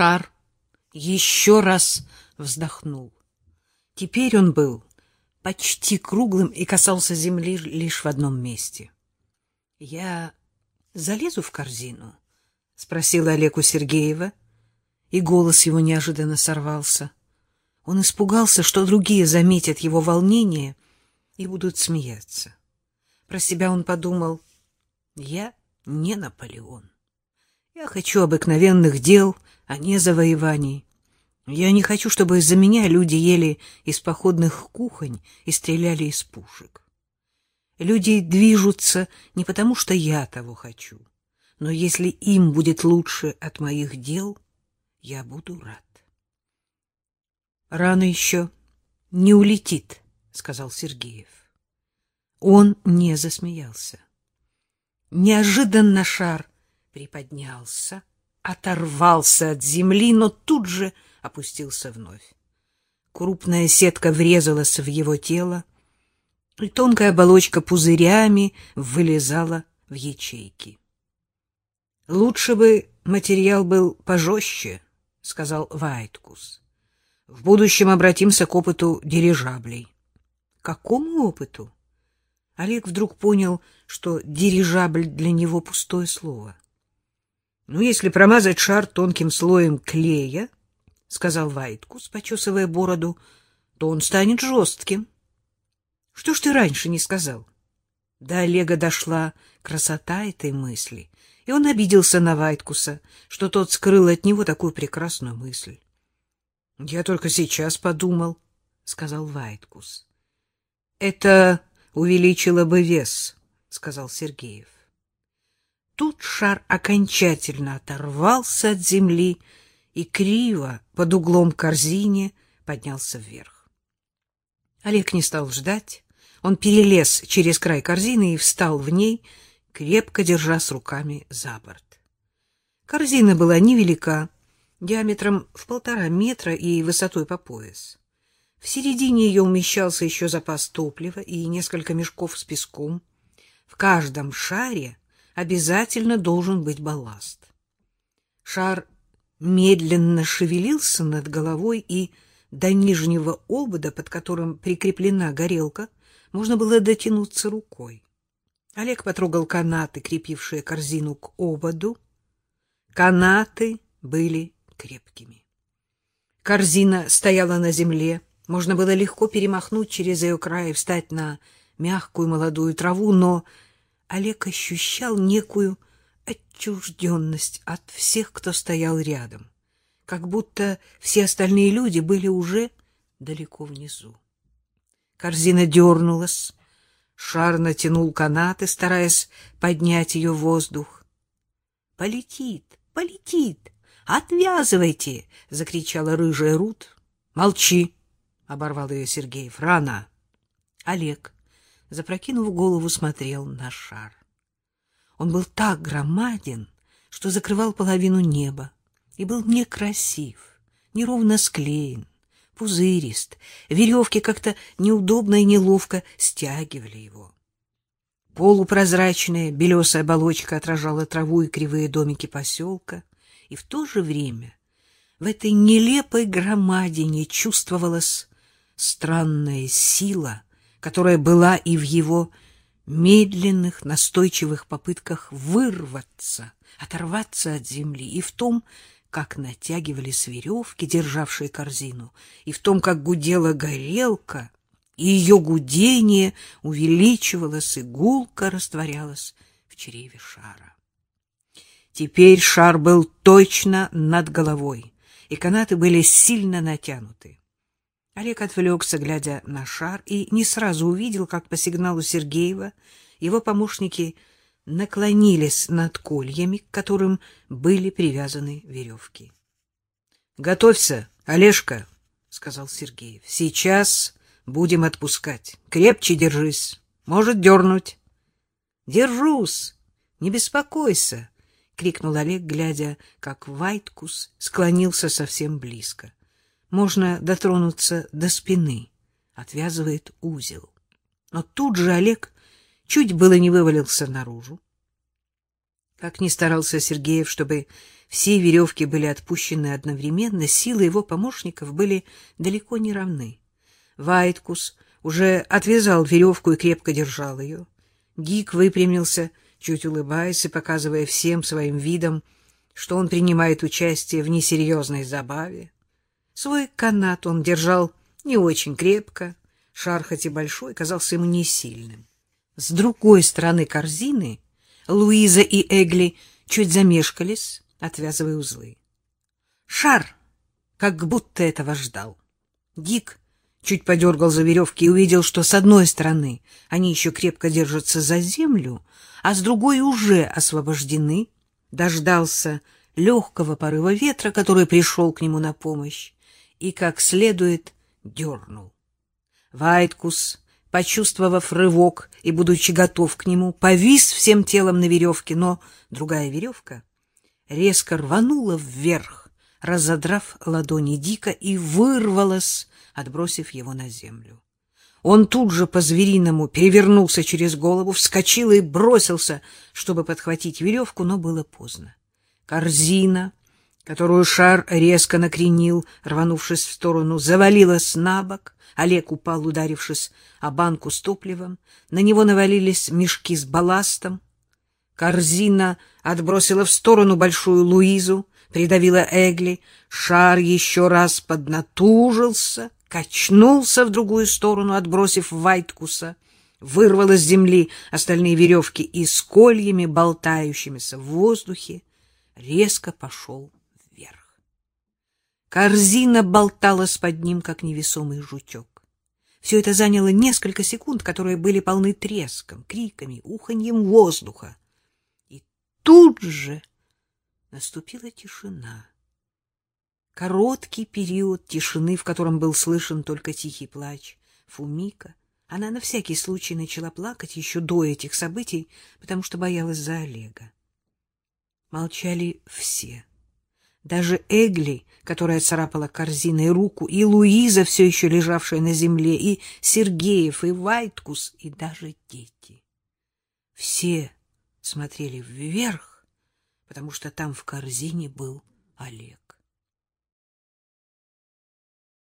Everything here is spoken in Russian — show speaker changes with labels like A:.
A: Шар еще раз вздохнул. Теперь он был почти круглым и касался земли лишь в одном месте. — Я залезу в корзину? — спросила Олег у Сергеева, и голос его неожиданно сорвался. Он испугался, что другие заметят его волнение и будут смеяться. Про себя он подумал, я не Наполеон. Я хочу обыкновенных дел, а не завоеваний. Я не хочу, чтобы из-за меня люди ели из походных кухонь и стреляли из пушек. Люди движутся не потому, что я того хочу, но если им будет лучше от моих дел, я буду рад. Рано еще не улетит, сказал Сергеев. Он не засмеялся. Неожиданно шар приподнялся, оторвался от земли, но тут же опустился вновь. Крупная сетка врезалась в его тело, и тонкая оболочка пузырями вылезала в ячейки. — Лучше бы материал был пожестче, — сказал Вайткус. — В будущем обратимся к опыту дирижаблей. — Какому опыту? Олег вдруг понял, что дирижабль для него пустое слово. — Ну, если промазать шар тонким слоем клея, — сказал Вайткус, почесывая бороду, — то он станет жестким. — Что ж ты раньше не сказал? До Олега дошла красота этой мысли, и он обиделся на Вайткуса, что тот скрыл от него такую прекрасную мысль. — Я только сейчас подумал, — сказал Вайткус. — Это увеличило бы вес, — сказал Сергеев. Тут шар окончательно оторвался от земли и криво под углом корзине поднялся вверх. Олег не стал ждать. Он перелез через край корзины и встал в ней, крепко держась руками за борт. Корзина была невелика, диаметром в полтора метра и высотой по пояс. В середине ее умещался еще запас топлива и несколько мешков с песком. В каждом шаре обязательно должен быть балласт. Шар медленно шевелился над головой, и до нижнего обода, под которым прикреплена горелка, можно было дотянуться рукой. Олег потрогал канаты, крепившие корзину к ободу. Канаты были крепкими. Корзина стояла на земле, можно было легко перемахнуть через ее край и встать на мягкую молодую траву, но Олег ощущал некую отчужденность от всех, кто стоял рядом, как будто все остальные люди были уже далеко внизу. Корзина дернулась, шар натянул канаты, стараясь поднять ее в воздух. — Полетит, полетит! Отвязывайте! — закричала рыжая Рут. — Молчи! оборвал ее Сергеев. Рано. Олег, запрокинув голову, смотрел на шар. Он был так громаден, что закрывал половину неба, и был некрасив, неровно склеен, пузырист. Веревки как-то неудобно и неловко стягивали его. Полупрозрачная белесая оболочка отражала траву и кривые домики поселка, и в то же время в этой нелепой громадине чувствовалось странная сила, которая была и в его медленных, настойчивых попытках вырваться, оторваться от земли, и в том, как натягивались веревки, державшие корзину, и в том, как гудела горелка, и ее гудение увеличивалось, и гулко растворялось в чреве шара. Теперь шар был точно над головой, и канаты были сильно натянуты. Олег отвлекся, глядя на шар, и не сразу увидел, как по сигналу Сергеева его помощники наклонились над кольями, к которым были привязаны веревки. — Готовься, Олежка, — сказал Сергеев. — Сейчас будем отпускать. Крепче держись. Может дернуть. — Держусь. Не беспокойся, — крикнул Олег, глядя, как Вайткус склонился совсем близко. — можно дотронуться до спины, отвязывает узел. Но тут же Олег чуть было не вывалился наружу. Как ни старался Сергеев, чтобы все веревки были отпущены одновременно, силы его помощников были далеко не равны. Вайткус уже отвязал веревку и крепко держал ее. Гик выпрямился, чуть улыбаясь и показывая всем своим видом, что он принимает участие в несерьезной забаве. Свой канат он держал не очень крепко, шар хоть и большой, казался ему не сильным. С другой стороны корзины Луиза и Эгли чуть замешкались, отвязывая узлы. Шар как будто этого ждал. Дик чуть подергал за веревки и увидел, что с одной стороны они еще крепко держатся за землю, а с другой уже освобождены, дождался легкого порыва ветра, который пришел к нему на помощь, и как следует дернул. Вайткус, почувствовав рывок и будучи готов к нему, повис всем телом на веревке, но другая веревка резко рванула вверх, разодрав ладони Дика и вырвалась, отбросив его на землю. Он тут же по-звериному перевернулся через голову, вскочил и бросился, чтобы подхватить веревку, но было поздно. Корзина, которую шар резко накренил, рванувшись в сторону, завалилась на бок. Олег упал, ударившись о банку с топливом. На него навалились мешки с балластом. Корзина отбросила в сторону большую Луизу, придавила Эгли. Шар еще раз поднатужился, качнулся в другую сторону, отбросив Вайткуса, вырвал из земли остальные веревки и с кольями, болтающимися в воздухе, резко пошел. Корзина болталась под ним, как невесомый жучок. Все это заняло несколько секунд, которые были полны треском, криками, уханьем воздуха. И тут же наступила тишина. Короткий период тишины, в котором был слышен только тихий плач Фумика. Она на всякий случай начала плакать еще до этих событий, потому что боялась за Олега. Молчали все. Даже Эгли, которая царапала корзиной руку, и Луиза, все еще лежавшая на земле, и Сергеев, и Вайткус, и даже дети. Все смотрели вверх, потому что там в корзине был Олег.